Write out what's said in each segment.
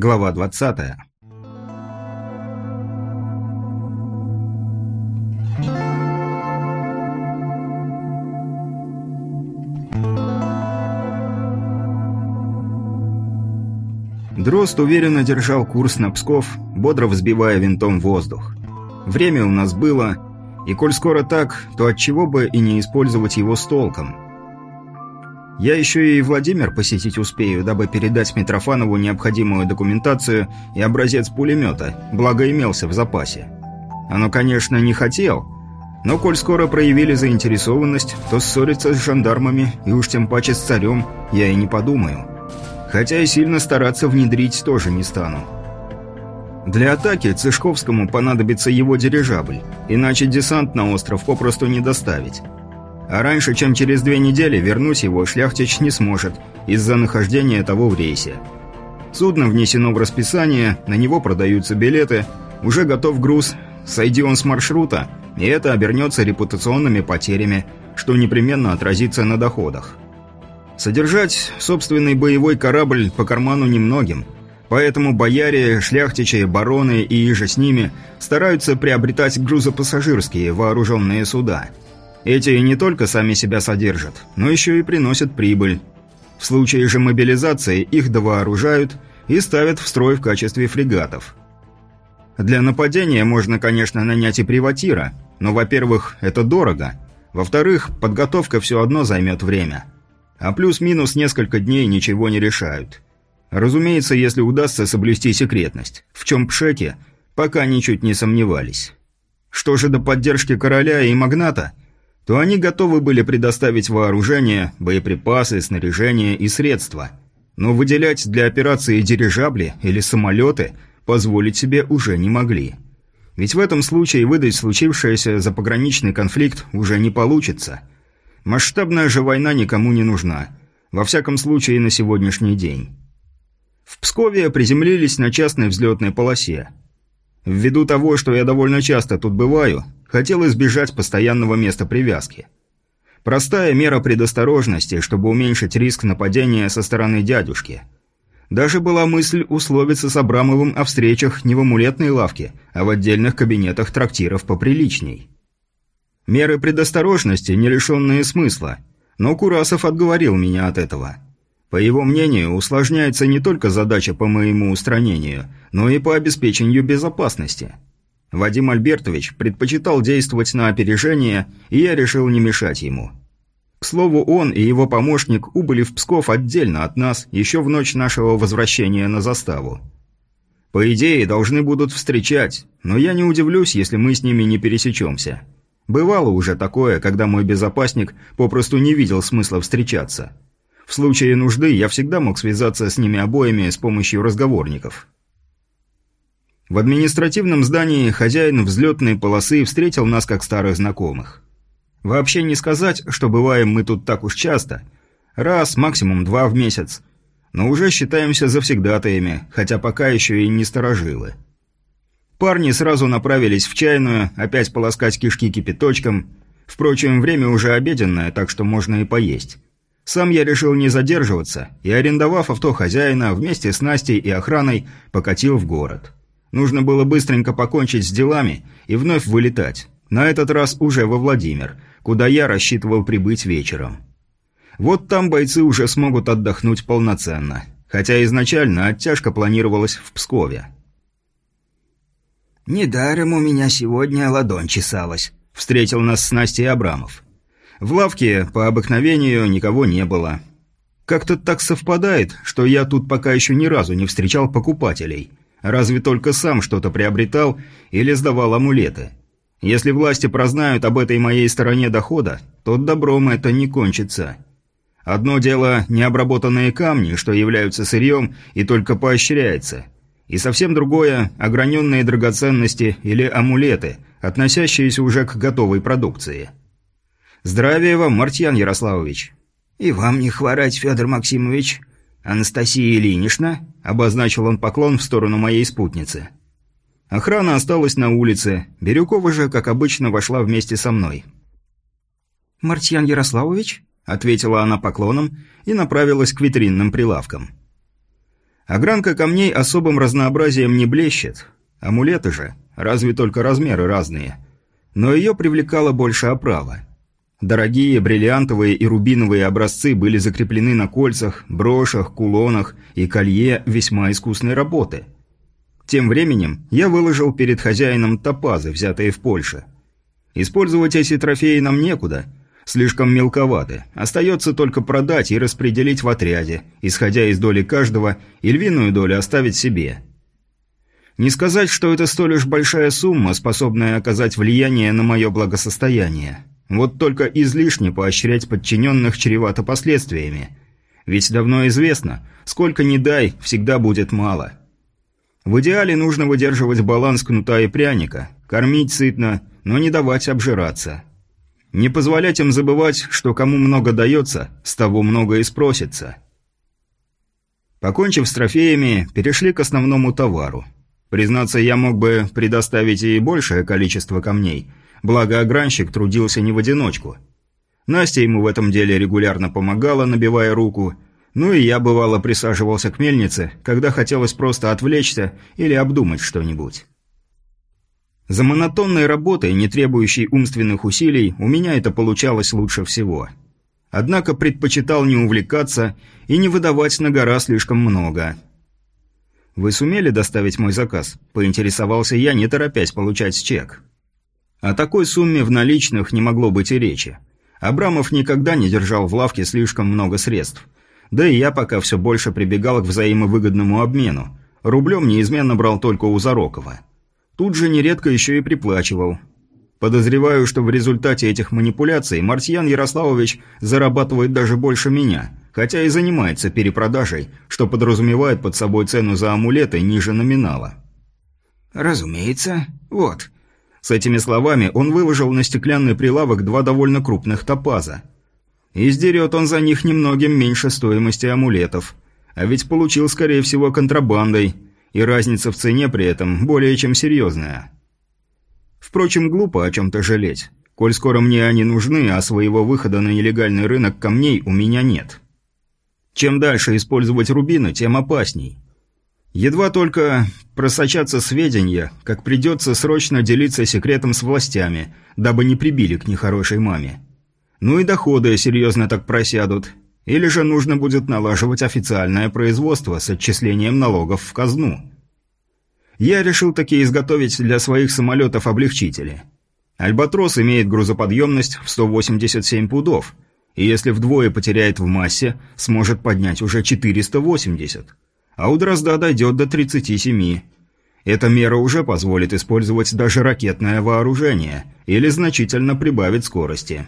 Глава 20. Дрозд уверенно держал курс на Псков, бодро взбивая винтом воздух. Время у нас было, и коль скоро так, то отчего бы и не использовать его с толком. Я еще и Владимир посетить успею, дабы передать Митрофанову необходимую документацию и образец пулемета, благо имелся в запасе. Оно, конечно, не хотел, но коль скоро проявили заинтересованность, то ссориться с жандармами и уж тем паче с царем я и не подумаю. Хотя и сильно стараться внедрить тоже не стану. Для атаки Цышковскому понадобится его дирижабль, иначе десант на остров попросту не доставить. А раньше, чем через две недели, вернуть его шляхтич не сможет из-за нахождения того в рейсе. Судно внесено в расписание, на него продаются билеты, уже готов груз, сойди он с маршрута, и это обернется репутационными потерями, что непременно отразится на доходах. Содержать собственный боевой корабль по карману немногим, поэтому бояре, шляхтичи, бароны и иже с ними стараются приобретать грузопассажирские вооруженные суда. Эти не только сами себя содержат, но еще и приносят прибыль. В случае же мобилизации их довооружают и ставят в строй в качестве фрегатов. Для нападения можно, конечно, нанять и приватира, но, во-первых, это дорого, во-вторых, подготовка все одно займет время – а плюс-минус несколько дней ничего не решают. Разумеется, если удастся соблюсти секретность, в чем пшеки пока ничуть не сомневались. Что же до поддержки короля и магната, то они готовы были предоставить вооружение, боеприпасы, снаряжение и средства. Но выделять для операции дирижабли или самолеты позволить себе уже не могли. Ведь в этом случае выдать случившееся за пограничный конфликт уже не получится – Масштабная же война никому не нужна. Во всяком случае, на сегодняшний день. В Пскове приземлились на частной взлетной полосе. Ввиду того, что я довольно часто тут бываю, хотел избежать постоянного места привязки. Простая мера предосторожности, чтобы уменьшить риск нападения со стороны дядюшки. Даже была мысль условиться с Абрамовым о встречах не в амулетной лавке, а в отдельных кабинетах трактиров поприличней. Меры предосторожности, не лишенные смысла. Но Курасов отговорил меня от этого. По его мнению, усложняется не только задача по моему устранению, но и по обеспечению безопасности. Вадим Альбертович предпочитал действовать на опережение, и я решил не мешать ему. К слову, он и его помощник убыли в Псков отдельно от нас еще в ночь нашего возвращения на заставу. По идее, должны будут встречать, но я не удивлюсь, если мы с ними не пересечемся. Бывало уже такое, когда мой безопасник попросту не видел смысла встречаться. В случае нужды я всегда мог связаться с ними обоими с помощью разговорников. В административном здании хозяин взлетной полосы встретил нас как старых знакомых. Вообще не сказать, что бываем мы тут так уж часто. Раз, максимум два в месяц. Но уже считаемся завсегдатаями, хотя пока еще и не сторожилы. Парни сразу направились в чайную, опять полоскать кишки кипяточком. Впрочем, время уже обеденное, так что можно и поесть. Сам я решил не задерживаться, и, арендовав авто хозяина, вместе с Настей и охраной покатил в город. Нужно было быстренько покончить с делами и вновь вылетать. На этот раз уже во Владимир, куда я рассчитывал прибыть вечером. Вот там бойцы уже смогут отдохнуть полноценно. Хотя изначально оттяжка планировалась в Пскове. «Недаром у меня сегодня ладонь чесалась», — встретил нас с Настей Абрамов. В лавке, по обыкновению, никого не было. Как-то так совпадает, что я тут пока еще ни разу не встречал покупателей. Разве только сам что-то приобретал или сдавал амулеты. Если власти прознают об этой моей стороне дохода, то добром это не кончится. Одно дело необработанные камни, что являются сырьем и только поощряется – и совсем другое – ограненные драгоценности или амулеты, относящиеся уже к готовой продукции. Здравия вам, Мартьян Ярославович. И вам не хворать, Федор Максимович. Анастасия Ильинична, обозначил он поклон в сторону моей спутницы. Охрана осталась на улице, Бирюкова же, как обычно, вошла вместе со мной. «Мартьян Ярославович?» – ответила она поклоном и направилась к витринным прилавкам. Огранка камней особым разнообразием не блещет. Амулеты же, разве только размеры разные. Но ее привлекала больше оправа. Дорогие бриллиантовые и рубиновые образцы были закреплены на кольцах, брошах, кулонах и колье весьма искусной работы. Тем временем я выложил перед хозяином топазы, взятые в Польше. Использовать эти трофеи нам некуда, слишком мелковаты. Остается только продать и распределить в отряде, исходя из доли каждого, и львиную долю оставить себе. Не сказать, что это столь уж большая сумма, способная оказать влияние на мое благосостояние. Вот только излишне поощрять подчиненных чревато последствиями. Ведь давно известно, сколько ни дай, всегда будет мало. В идеале нужно выдерживать баланс кнута и пряника, кормить сытно, но не давать обжираться. Не позволять им забывать, что кому много дается, с того много и спросится. Покончив с трофеями, перешли к основному товару. Признаться, я мог бы предоставить и большее количество камней – Благо, огранщик трудился не в одиночку. Настя ему в этом деле регулярно помогала, набивая руку. Ну и я, бывало, присаживался к мельнице, когда хотелось просто отвлечься или обдумать что-нибудь. За монотонной работой, не требующей умственных усилий, у меня это получалось лучше всего. Однако предпочитал не увлекаться и не выдавать на гора слишком много. «Вы сумели доставить мой заказ?» – поинтересовался я, не торопясь получать чек. О такой сумме в наличных не могло быть и речи. Абрамов никогда не держал в лавке слишком много средств. Да и я пока все больше прибегал к взаимовыгодному обмену. Рублем неизменно брал только у Зарокова. Тут же нередко еще и приплачивал. Подозреваю, что в результате этих манипуляций Мартьян Ярославович зарабатывает даже больше меня, хотя и занимается перепродажей, что подразумевает под собой цену за амулеты ниже номинала. «Разумеется. Вот, с этими словами он выложил на стеклянный прилавок два довольно крупных топаза. И сдерет он за них немногим меньше стоимости амулетов. А ведь получил, скорее всего, контрабандой, и разница в цене при этом более чем серьезная. Впрочем, глупо о чем-то жалеть. Коль скоро мне они нужны, а своего выхода на нелегальный рынок камней у меня нет. Чем дальше использовать рубины, тем опасней. Едва только просочатся сведения, как придется срочно делиться секретом с властями, дабы не прибили к нехорошей маме. Ну и доходы серьезно так просядут. Или же нужно будет налаживать официальное производство с отчислением налогов в казну. Я решил таки изготовить для своих самолетов облегчители. «Альбатрос» имеет грузоподъемность в 187 пудов, и если вдвое потеряет в массе, сможет поднять уже 480 а у Дрозда дойдет до 37. Эта мера уже позволит использовать даже ракетное вооружение или значительно прибавить скорости.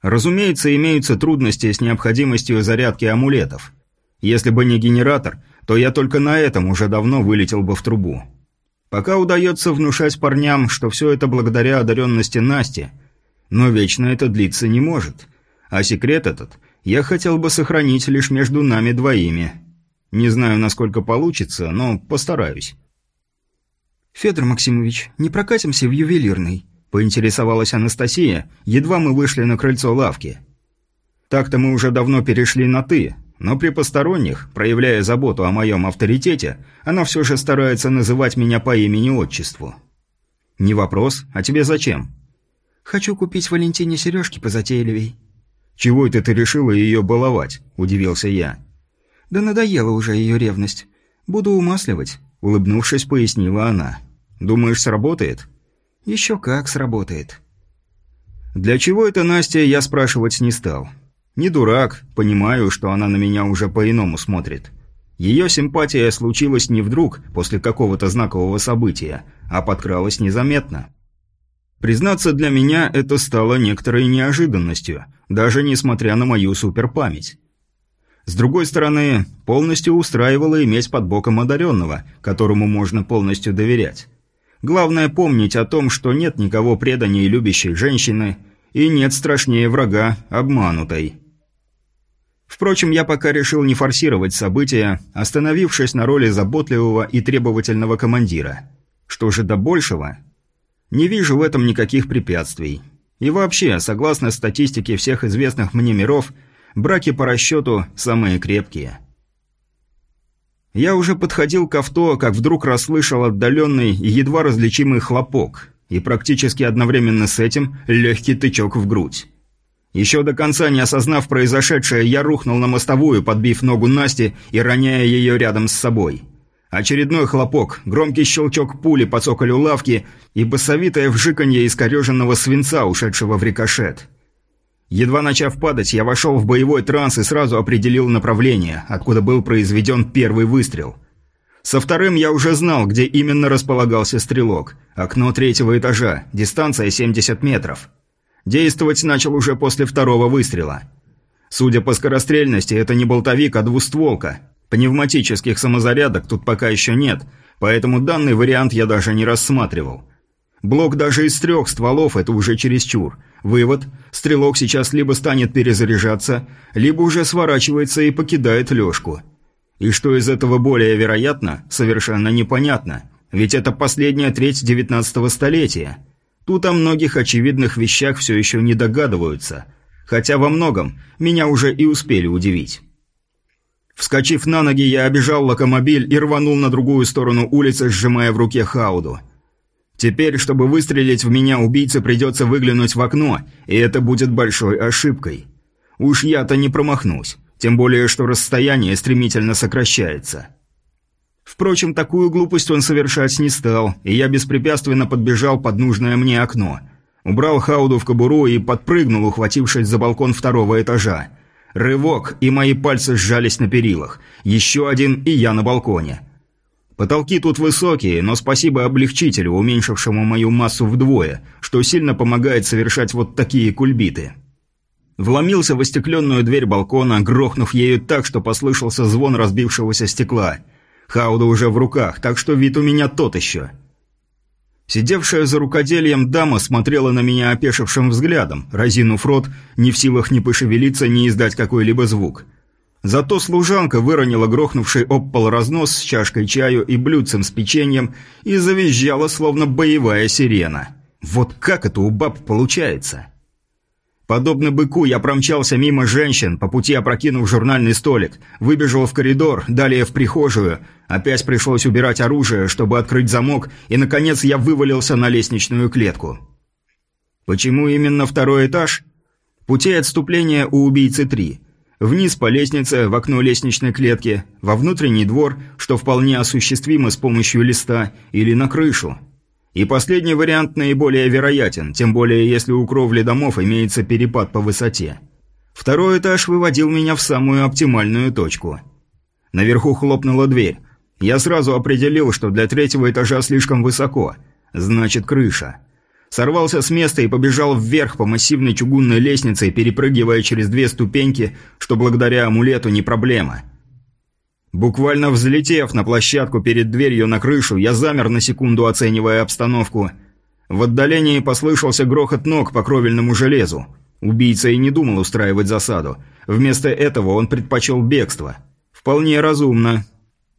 Разумеется, имеются трудности с необходимостью зарядки амулетов. Если бы не генератор, то я только на этом уже давно вылетел бы в трубу. Пока удается внушать парням, что все это благодаря одаренности Насти, но вечно это длиться не может. А секрет этот я хотел бы сохранить лишь между нами двоими – не знаю, насколько получится, но постараюсь. «Федор Максимович, не прокатимся в ювелирный?» – поинтересовалась Анастасия, едва мы вышли на крыльцо лавки. Так-то мы уже давно перешли на «ты», но при посторонних, проявляя заботу о моем авторитете, она все же старается называть меня по имени-отчеству. «Не вопрос. А тебе зачем?» «Хочу купить Валентине сережки позатейливей». «Чего это ты решила ее баловать?» – удивился я. Да надоела уже ее ревность. Буду умасливать», — улыбнувшись, пояснила она. «Думаешь, сработает?» «Еще как сработает». Для чего это Настя, я спрашивать не стал. Не дурак, понимаю, что она на меня уже по-иному смотрит. Ее симпатия случилась не вдруг, после какого-то знакового события, а подкралась незаметно. Признаться, для меня это стало некоторой неожиданностью, даже несмотря на мою суперпамять. С другой стороны, полностью устраивало иметь под боком одаренного, которому можно полностью доверять. Главное помнить о том, что нет никого преданнее любящей женщины и нет страшнее врага обманутой. Впрочем, я пока решил не форсировать события, остановившись на роли заботливого и требовательного командира. Что же до большего? Не вижу в этом никаких препятствий. И вообще, согласно статистике всех известных мне миров – Браки по расчету самые крепкие. Я уже подходил к авто, как вдруг расслышал отдаленный и едва различимый хлопок, и практически одновременно с этим легкий тычок в грудь. Еще до конца не осознав произошедшее, я рухнул на мостовую, подбив ногу Насти и роняя ее рядом с собой. Очередной хлопок, громкий щелчок пули по цоколю лавки и басовитое вжиканье искореженного свинца, ушедшего в рикошет. Едва начав падать, я вошел в боевой транс и сразу определил направление, откуда был произведен первый выстрел. Со вторым я уже знал, где именно располагался стрелок. Окно третьего этажа, дистанция 70 метров. Действовать начал уже после второго выстрела. Судя по скорострельности, это не болтовик, а двустволка. Пневматических самозарядок тут пока еще нет, поэтому данный вариант я даже не рассматривал. Блок даже из трех стволов – это уже чересчур. Вывод – стрелок сейчас либо станет перезаряжаться, либо уже сворачивается и покидает лёжку. И что из этого более вероятно, совершенно непонятно, ведь это последняя треть девятнадцатого столетия – Тут о многих очевидных вещах все еще не догадываются, хотя во многом меня уже и успели удивить. Вскочив на ноги, я обежал локомобиль и рванул на другую сторону улицы, сжимая в руке хауду. Теперь, чтобы выстрелить в меня, убийце придется выглянуть в окно, и это будет большой ошибкой. Уж я-то не промахнусь, тем более, что расстояние стремительно сокращается. Впрочем, такую глупость он совершать не стал, и я беспрепятственно подбежал под нужное мне окно. Убрал Хауду в кобуру и подпрыгнул, ухватившись за балкон второго этажа. Рывок, и мои пальцы сжались на перилах. Еще один, и я на балконе. Потолки тут высокие, но спасибо облегчителю, уменьшившему мою массу вдвое, что сильно помогает совершать вот такие кульбиты. Вломился в остекленную дверь балкона, грохнув ею так, что послышался звон разбившегося стекла – Хауда уже в руках, так что вид у меня тот еще. Сидевшая за рукоделием дама смотрела на меня опешившим взглядом, разинув рот, не в силах ни пошевелиться, ни издать какой-либо звук. Зато служанка выронила грохнувший об пол разнос с чашкой чаю и блюдцем с печеньем и завизжала, словно боевая сирена. Вот как это у баб получается? Подобно быку, я промчался мимо женщин, по пути опрокинув журнальный столик, выбежал в коридор, далее в прихожую, опять пришлось убирать оружие, чтобы открыть замок, и, наконец, я вывалился на лестничную клетку. Почему именно второй этаж? Путей отступления у убийцы три. Вниз по лестнице, в окно лестничной клетки, во внутренний двор, что вполне осуществимо с помощью листа, или на крышу. И последний вариант наиболее вероятен, тем более если у кровли домов имеется перепад по высоте. Второй этаж выводил меня в самую оптимальную точку. Наверху хлопнула дверь. Я сразу определил, что для третьего этажа слишком высоко. Значит, крыша. Сорвался с места и побежал вверх по массивной чугунной лестнице, перепрыгивая через две ступеньки, что благодаря амулету не проблема. Буквально взлетев на площадку перед дверью на крышу, я замер на секунду, оценивая обстановку. В отдалении послышался грохот ног по кровельному железу. Убийца и не думал устраивать засаду. Вместо этого он предпочел бегство. Вполне разумно.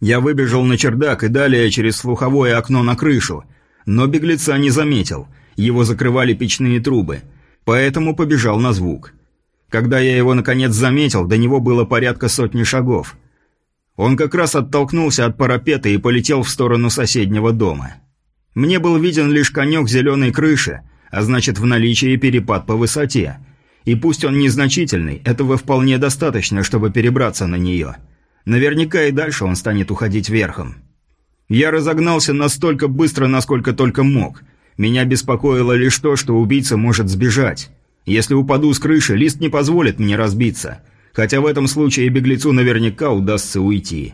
Я выбежал на чердак и далее через слуховое окно на крышу. Но беглеца не заметил. Его закрывали печные трубы. Поэтому побежал на звук. Когда я его наконец заметил, до него было порядка сотни шагов. Он как раз оттолкнулся от парапета и полетел в сторону соседнего дома. Мне был виден лишь конек зеленой крыши, а значит в наличии перепад по высоте. И пусть он незначительный, этого вполне достаточно, чтобы перебраться на нее. Наверняка и дальше он станет уходить верхом. Я разогнался настолько быстро, насколько только мог. Меня беспокоило лишь то, что убийца может сбежать. Если упаду с крыши, лист не позволит мне разбиться – хотя в этом случае беглецу наверняка удастся уйти.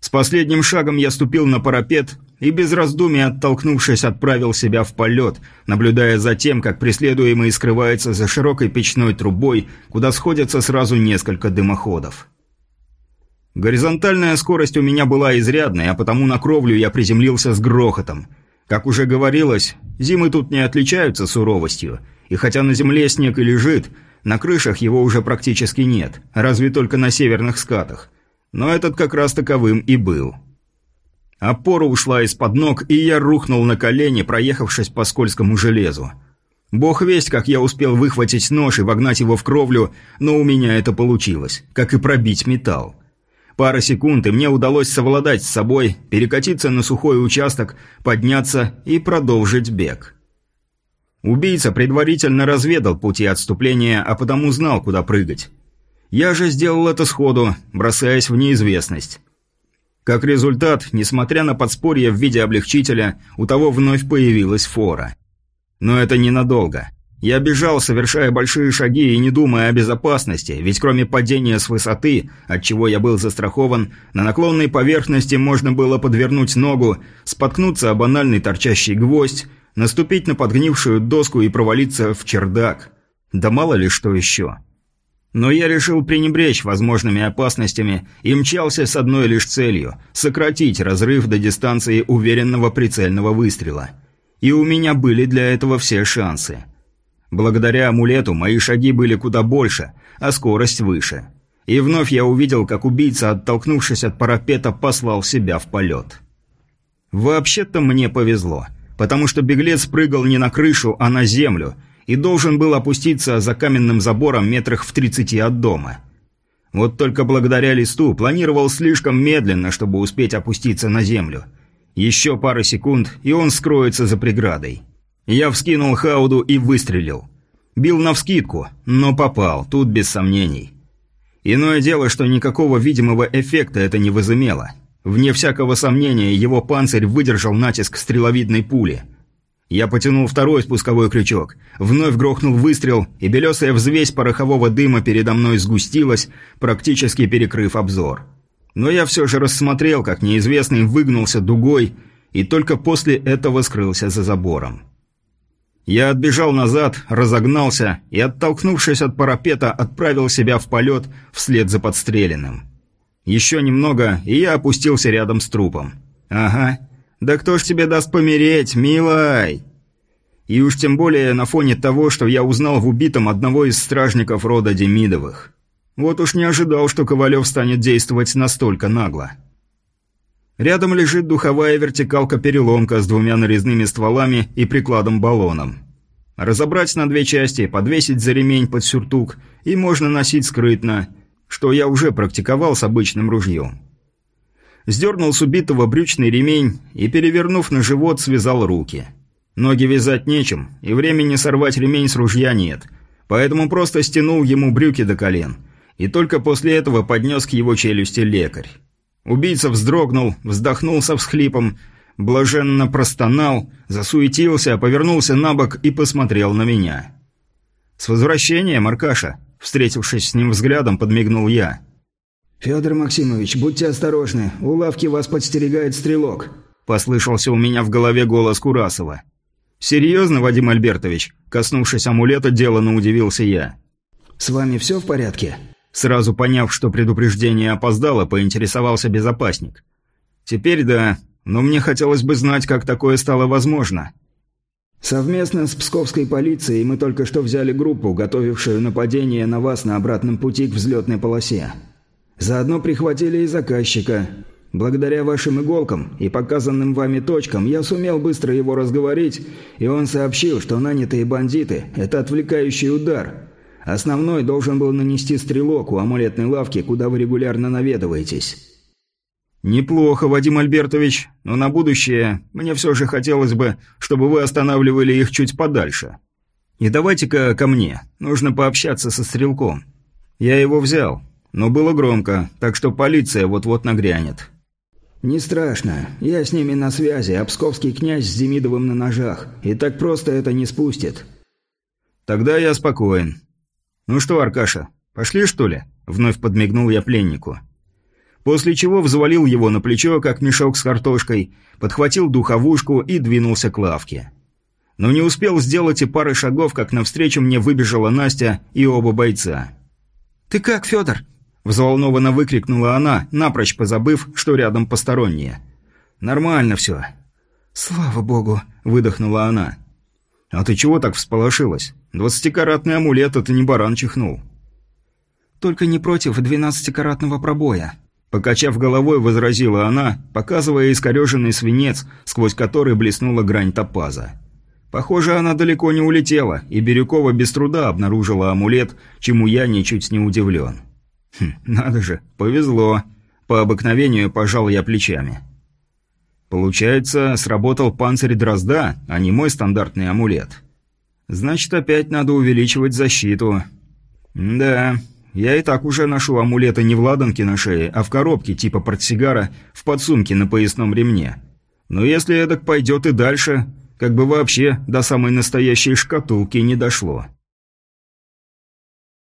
С последним шагом я ступил на парапет и без раздумий, оттолкнувшись, отправил себя в полет, наблюдая за тем, как преследуемый скрывается за широкой печной трубой, куда сходятся сразу несколько дымоходов. Горизонтальная скорость у меня была изрядной, а потому на кровлю я приземлился с грохотом. Как уже говорилось, зимы тут не отличаются суровостью, и хотя на земле снег и лежит, на крышах его уже практически нет, разве только на северных скатах. Но этот как раз таковым и был. Опора ушла из-под ног, и я рухнул на колени, проехавшись по скользкому железу. Бог весть, как я успел выхватить нож и вогнать его в кровлю, но у меня это получилось, как и пробить металл. Пара секунд, и мне удалось совладать с собой, перекатиться на сухой участок, подняться и продолжить бег. Убийца предварительно разведал пути отступления, а потому знал, куда прыгать. Я же сделал это сходу, бросаясь в неизвестность. Как результат, несмотря на подспорье в виде облегчителя, у того вновь появилась фора. Но это ненадолго. Я бежал, совершая большие шаги и не думая о безопасности, ведь кроме падения с высоты, от чего я был застрахован, на наклонной поверхности можно было подвернуть ногу, споткнуться о банальный торчащий гвоздь, наступить на подгнившую доску и провалиться в чердак. Да мало ли что еще. Но я решил пренебречь возможными опасностями и мчался с одной лишь целью – сократить разрыв до дистанции уверенного прицельного выстрела. И у меня были для этого все шансы. Благодаря амулету мои шаги были куда больше, а скорость выше. И вновь я увидел, как убийца, оттолкнувшись от парапета, послал себя в полет. Вообще-то мне повезло, потому что беглец прыгал не на крышу, а на землю, и должен был опуститься за каменным забором метрах в тридцати от дома. Вот только благодаря листу планировал слишком медленно, чтобы успеть опуститься на землю. Еще пара секунд, и он скроется за преградой. Я вскинул хауду и выстрелил. Бил навскидку, но попал, тут без сомнений. Иное дело, что никакого видимого эффекта это не возымело. Вне всякого сомнения, его панцирь выдержал натиск стреловидной пули. Я потянул второй спусковой крючок. Вновь грохнул выстрел, и белесая взвесь порохового дыма передо мной сгустилась, практически перекрыв обзор. Но я все же рассмотрел, как неизвестный выгнулся дугой, и только после этого скрылся за забором. Я отбежал назад, разогнался и, оттолкнувшись от парапета, отправил себя в полет вслед за подстреленным. Еще немного, и я опустился рядом с трупом. «Ага. Да кто ж тебе даст помереть, милай?» И уж тем более на фоне того, что я узнал в убитом одного из стражников рода Демидовых. Вот уж не ожидал, что Ковалев станет действовать настолько нагло. Рядом лежит духовая вертикалка-переломка с двумя нарезными стволами и прикладом-баллоном. Разобрать на две части, подвесить за ремень под сюртук, и можно носить скрытно, что я уже практиковал с обычным ружьем. Сдернул с убитого брючный ремень и, перевернув на живот, связал руки. Ноги вязать нечем, и времени сорвать ремень с ружья нет, поэтому просто стянул ему брюки до колен, и только после этого поднес к его челюсти лекарь. Убийца вздрогнул, вздохнул со всхлипом, блаженно простонал, засуетился, повернулся на бок и посмотрел на меня. «С возвращением, Аркаша!» Встретившись с ним взглядом, подмигнул я. «Федор Максимович, будьте осторожны, у лавки вас подстерегает стрелок», послышался у меня в голове голос Курасова. «Серьезно, Вадим Альбертович?» Коснувшись амулета, делано удивился я. «С вами все в порядке?» Сразу поняв, что предупреждение опоздало, поинтересовался безопасник. «Теперь да, но мне хотелось бы знать, как такое стало возможно». «Совместно с Псковской полицией мы только что взяли группу, готовившую нападение на вас на обратном пути к взлетной полосе. Заодно прихватили и заказчика. Благодаря вашим иголкам и показанным вами точкам я сумел быстро его разговорить, и он сообщил, что нанятые бандиты – это отвлекающий удар – Основной должен был нанести стрелок у амулетной лавки, куда вы регулярно наведываетесь». «Неплохо, Вадим Альбертович, но на будущее мне все же хотелось бы, чтобы вы останавливали их чуть подальше. И давайте-ка ко мне, нужно пообщаться со стрелком. Я его взял, но было громко, так что полиция вот-вот нагрянет». «Не страшно. Я с ними на связи, а псковский князь с Демидовым на ножах, и так просто это не спустит». «Тогда я спокоен. «Ну что, Аркаша, пошли, что ли?» – вновь подмигнул я пленнику. После чего взвалил его на плечо, как мешок с картошкой, подхватил духовушку и двинулся к лавке. Но не успел сделать и пары шагов, как навстречу мне выбежала Настя и оба бойца. «Ты как, Федор?» – взволнованно выкрикнула она, напрочь позабыв, что рядом посторонние. «Нормально все». «Слава богу!» – выдохнула она. «А ты чего так всполошилась? Двадцатикаратный амулет – это не баран чихнул». «Только не против двенадцатикаратного пробоя», – покачав головой, возразила она, показывая искореженный свинец, сквозь который блеснула грань топаза. Похоже, она далеко не улетела, и Бирюкова без труда обнаружила амулет, чему я ничуть не удивлен. Хм, надо же, повезло. По обыкновению пожал я плечами. Получается, сработал панцирь дрозда, а не мой стандартный амулет. Значит, опять надо увеличивать защиту. Да, я и так уже ношу амулеты не в ладанке на шее, а в коробке типа портсигара в подсумке на поясном ремне. Но если эдак пойдет и дальше, как бы вообще до самой настоящей шкатулки не дошло.